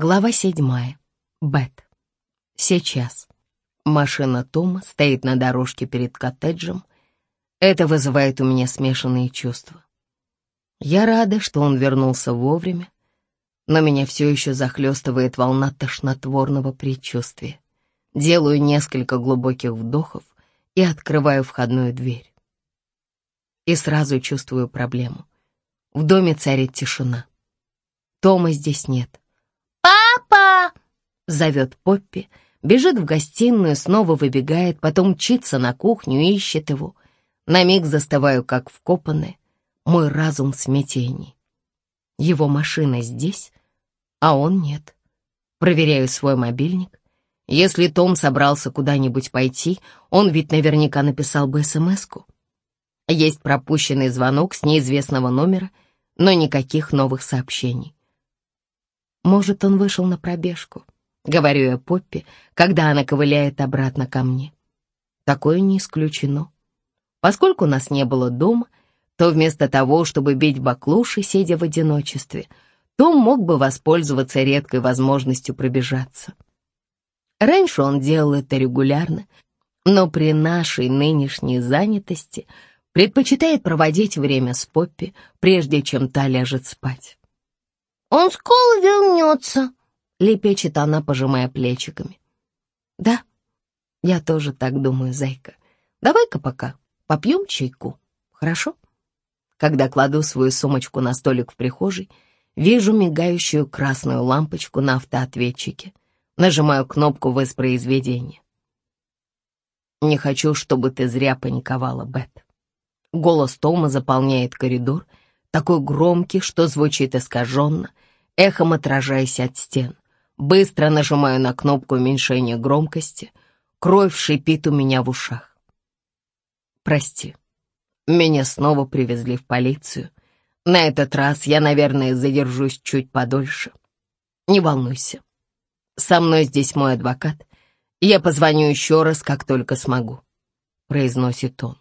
Глава седьмая. Бет. Сейчас. Машина Тома стоит на дорожке перед коттеджем. Это вызывает у меня смешанные чувства. Я рада, что он вернулся вовремя, но меня все еще захлестывает волна тошнотворного предчувствия. Делаю несколько глубоких вдохов и открываю входную дверь. И сразу чувствую проблему. В доме царит тишина. Тома здесь нет. «Папа!» — зовет Поппи, бежит в гостиную, снова выбегает, потом мчится на кухню и ищет его. На миг застываю, как вкопанная, мой разум в смятении. Его машина здесь, а он нет. Проверяю свой мобильник. Если Том собрался куда-нибудь пойти, он ведь наверняка написал бы смс-ку. Есть пропущенный звонок с неизвестного номера, но никаких новых сообщений. Может, он вышел на пробежку, говорю я Поппи, когда она ковыляет обратно ко мне. Такое не исключено. Поскольку нас не было дома, то вместо того, чтобы бить баклуши, сидя в одиночестве, том мог бы воспользоваться редкой возможностью пробежаться. Раньше он делал это регулярно, но при нашей нынешней занятости предпочитает проводить время с Поппи, прежде чем та ляжет спать. «Он скоро вернется», — лепечет она, пожимая плечиками. «Да, я тоже так думаю, зайка. Давай-ка пока попьем чайку, хорошо?» Когда кладу свою сумочку на столик в прихожей, вижу мигающую красную лампочку на автоответчике. Нажимаю кнопку воспроизведения. «Не хочу, чтобы ты зря паниковала, Бет». Голос Тома заполняет коридор, такой громкий, что звучит искаженно, эхом отражаясь от стен. Быстро нажимаю на кнопку уменьшения громкости. Кровь шипит у меня в ушах. Прости, меня снова привезли в полицию. На этот раз я, наверное, задержусь чуть подольше. Не волнуйся. Со мной здесь мой адвокат. Я позвоню еще раз, как только смогу», — произносит он.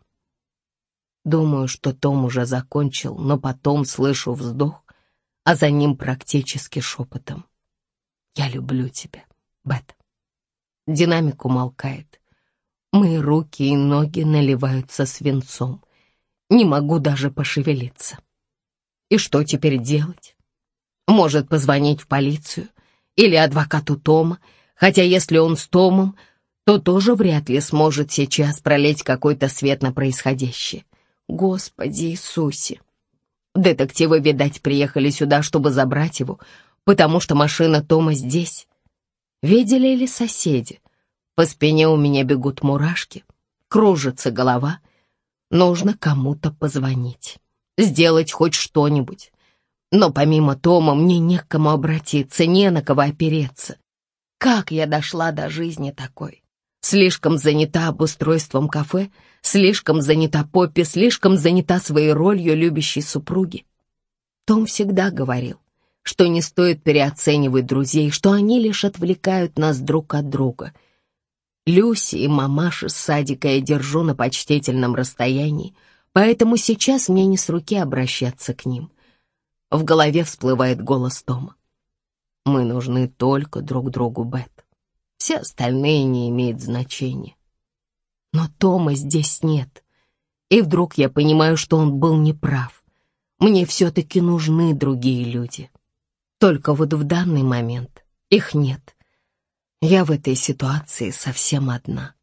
Думаю, что Том уже закончил, но потом слышу вздох, а за ним практически шепотом. «Я люблю тебя, Бет». Динамик умолкает. Мои руки и ноги наливаются свинцом. Не могу даже пошевелиться. И что теперь делать? Может, позвонить в полицию или адвокату Тома, хотя если он с Томом, то тоже вряд ли сможет сейчас пролить какой-то свет на происходящее. Господи Иисусе! Детективы, видать, приехали сюда, чтобы забрать его, потому что машина Тома здесь. Видели ли соседи? По спине у меня бегут мурашки, кружится голова — Нужно кому-то позвонить, сделать хоть что-нибудь. Но помимо Тома мне не к кому обратиться, не на кого опереться. Как я дошла до жизни такой? Слишком занята обустройством кафе, слишком занята Поппи, слишком занята своей ролью любящей супруги. Том всегда говорил, что не стоит переоценивать друзей, что они лишь отвлекают нас друг от друга — Люси и мамаши с садика я держу на почтительном расстоянии, поэтому сейчас мне не с руки обращаться к ним. В голове всплывает голос Тома. Мы нужны только друг другу, Бет. Все остальные не имеют значения. Но Тома здесь нет. И вдруг я понимаю, что он был неправ. Мне все-таки нужны другие люди. Только вот в данный момент их нет. Я в этой ситуации совсем одна.